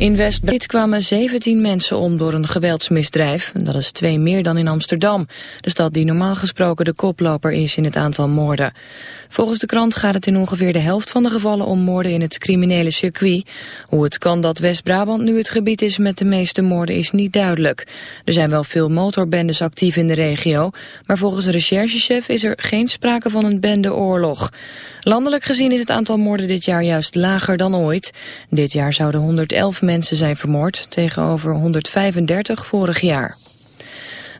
In West-Brit kwamen 17 mensen om door een geweldsmisdrijf. Dat is twee meer dan in Amsterdam. De stad die normaal gesproken de koploper is in het aantal moorden. Volgens de krant gaat het in ongeveer de helft van de gevallen om moorden in het criminele circuit. Hoe het kan dat West-Brabant nu het gebied is met de meeste moorden is niet duidelijk. Er zijn wel veel motorbendes actief in de regio. Maar volgens de recherchechef is er geen sprake van een bendeoorlog. Landelijk gezien is het aantal moorden dit jaar juist lager dan ooit. Dit jaar zouden 111 mensen zijn vermoord tegenover 135 vorig jaar.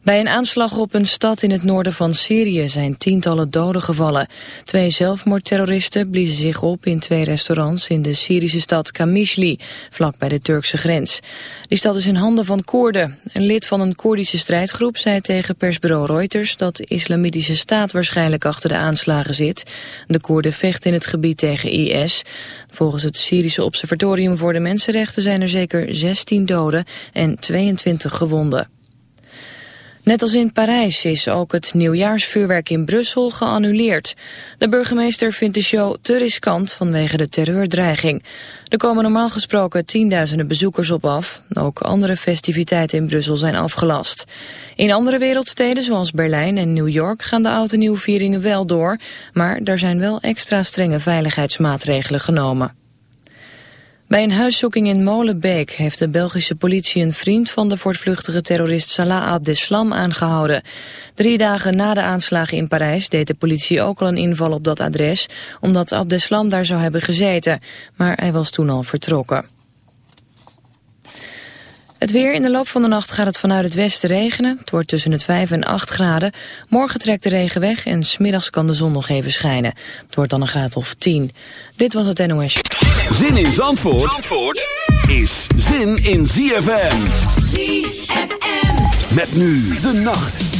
Bij een aanslag op een stad in het noorden van Syrië zijn tientallen doden gevallen. Twee zelfmoordterroristen bliezen zich op in twee restaurants in de Syrische stad Kamishli, vlak bij de Turkse grens. Die stad is in handen van Koerden. Een lid van een Koerdische strijdgroep zei tegen persbureau Reuters dat de islamitische staat waarschijnlijk achter de aanslagen zit. De Koerden vechten in het gebied tegen IS. Volgens het Syrische Observatorium voor de Mensenrechten zijn er zeker 16 doden en 22 gewonden. Net als in Parijs is ook het nieuwjaarsvuurwerk in Brussel geannuleerd. De burgemeester vindt de show te riskant vanwege de terreurdreiging. Er komen normaal gesproken tienduizenden bezoekers op af. Ook andere festiviteiten in Brussel zijn afgelast. In andere wereldsteden zoals Berlijn en New York gaan de oude nieuwvieringen wel door. Maar daar zijn wel extra strenge veiligheidsmaatregelen genomen. Bij een huiszoeking in Molenbeek heeft de Belgische politie een vriend van de voortvluchtige terrorist Salah Abdeslam aangehouden. Drie dagen na de aanslagen in Parijs deed de politie ook al een inval op dat adres, omdat Abdeslam daar zou hebben gezeten. Maar hij was toen al vertrokken. Het weer in de loop van de nacht gaat het vanuit het westen regenen. Het wordt tussen het 5 en 8 graden. Morgen trekt de regen weg en smiddags kan de zon nog even schijnen. Het wordt dan een graad of 10. Dit was het NOS. Zin in Zandvoort, Zandvoort is zin in ZFM. ZFM. Met nu de nacht.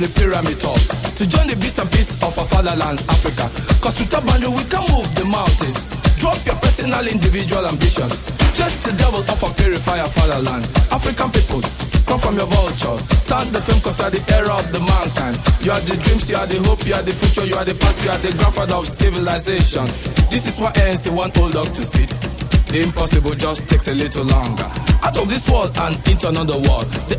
The pyramid top to join the bits and pieces of our fatherland, Africa. Cause with a boundary we can move the mountains. Drop your personal, individual ambitions. Just the devil of a purifier fatherland. African people, come from your vulture. Start the film cause you are the era of the mankind. You are the dreams, you are the hope, you are the future, you are the past, you are the grandfather of civilization. This is what ANC want old dog to sit. The impossible just takes a little longer. Out of this world and into another world. The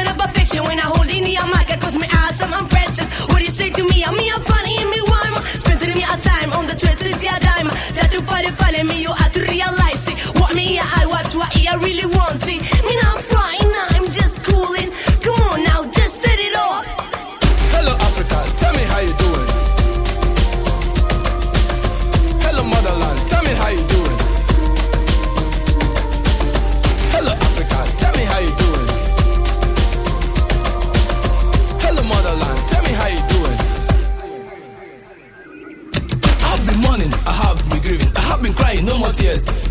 When I hold in the mic, cause me awesome, I'm precious. What do you say to me? I'm me, I'm funny, and me rhyme. Spending me a time on the twisted yeah dime. Try to find it, find me, you have to realize it. What me, I watch, what I really want it.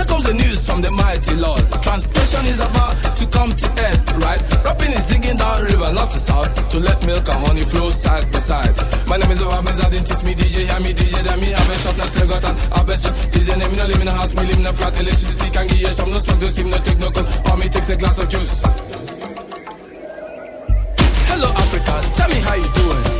Here comes the news from the mighty Lord. Translation is about to come to end, right? Rapping is digging down river, not to south, to let milk and honey flow side by side. My name is I didn't teach me DJ, hear me DJ, then me have a shop, now still got an have a shop. The name, me no live in a house, me live in a flat, electricity can give you some, no smoke, no steam, no take no cold, or me takes a glass of juice. Hello Africa, tell me how you doing.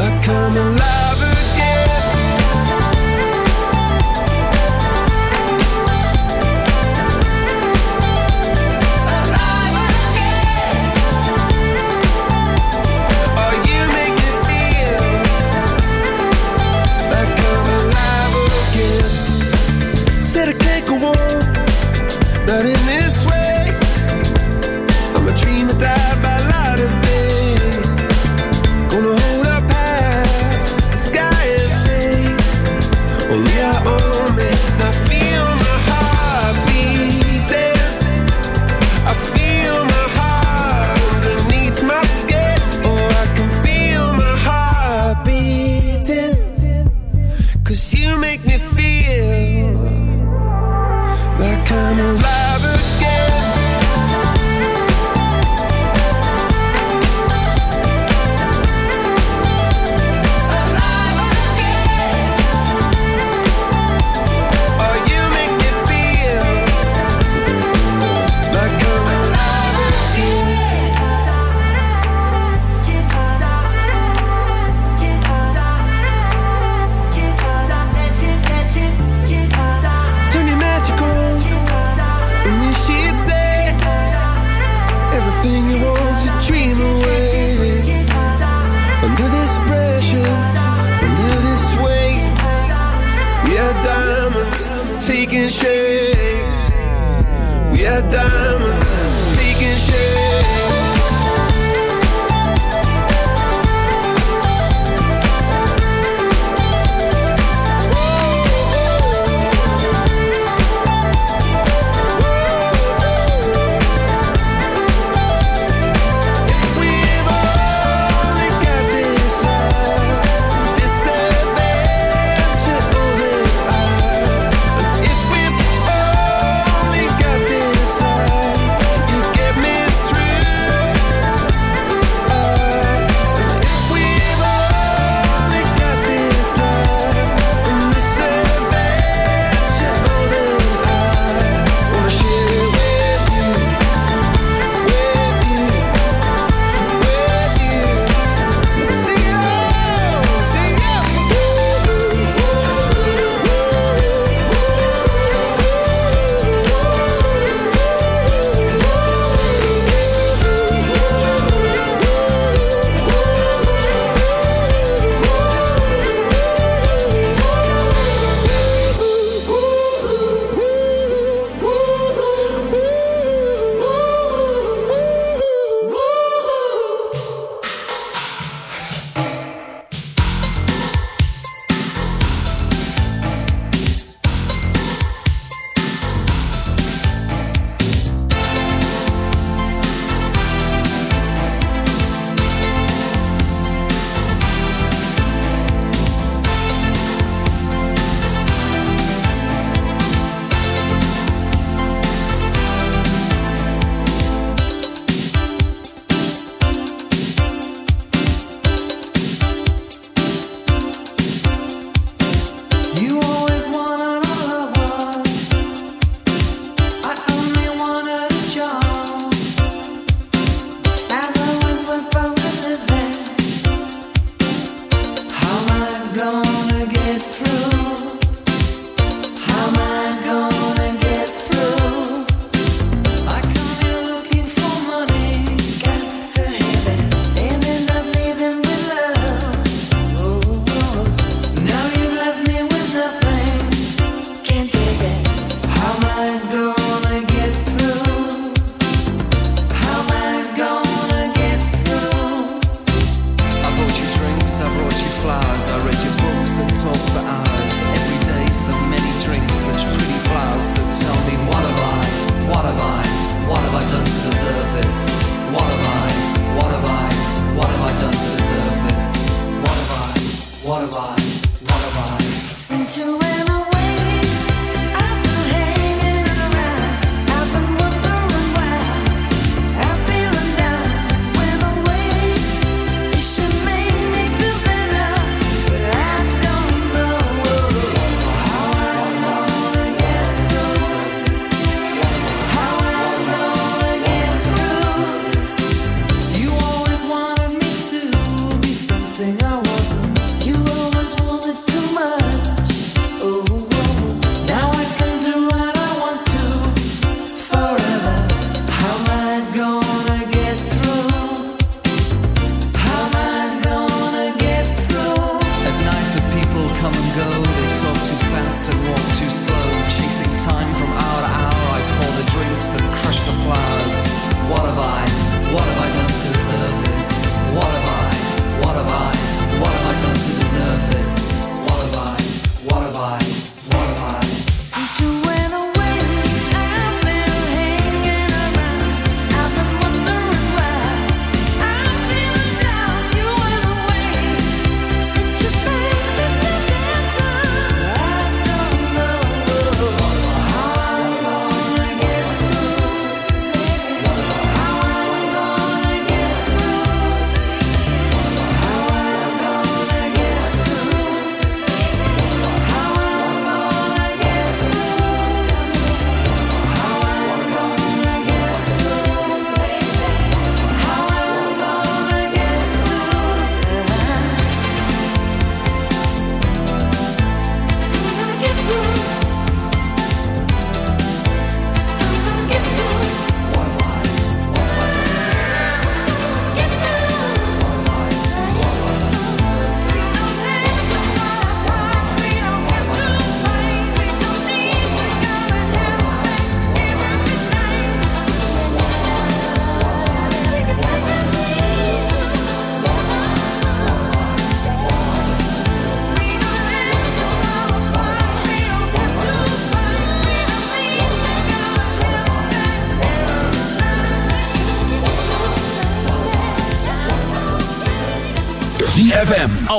Come alive.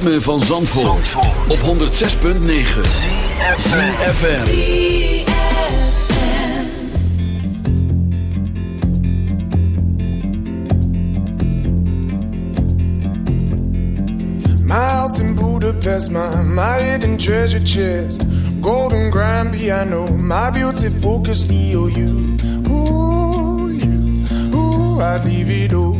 ritme van Zandvoort, Zandvoort. op 106.9 CFFM Miles in Budapest, my, my hidden treasure chest. Golden grand piano, my beauty focus EOU Ooh, you, ooh, I'd leave it all.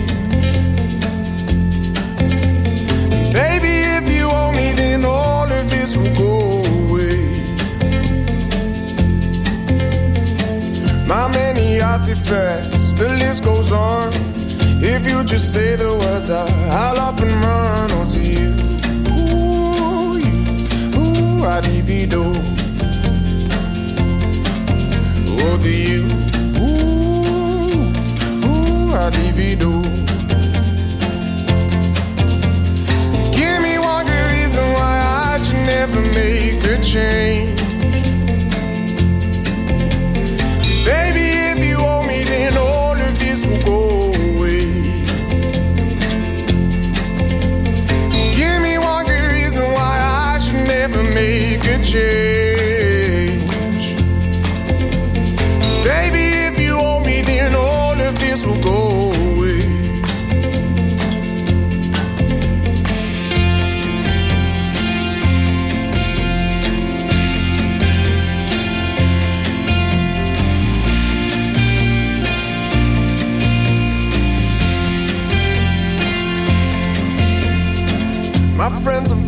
Many artifacts? The list goes on. If you just say the words, I, I'll up and run onto you. Ooh, you, ooh, I divido. Over you. Ooh, ooh, I divido. Give me one good reason why I should never make a change.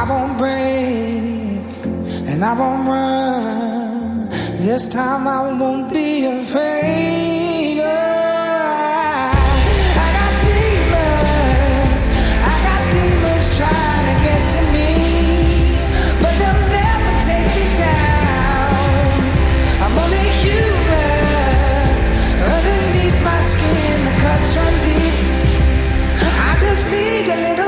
I won't break and I won't run. This time I won't be afraid. Oh, of. trying to get to me, but they'll never take me down. I'm only human. Underneath my skin, the cuts run deep. I just need a little.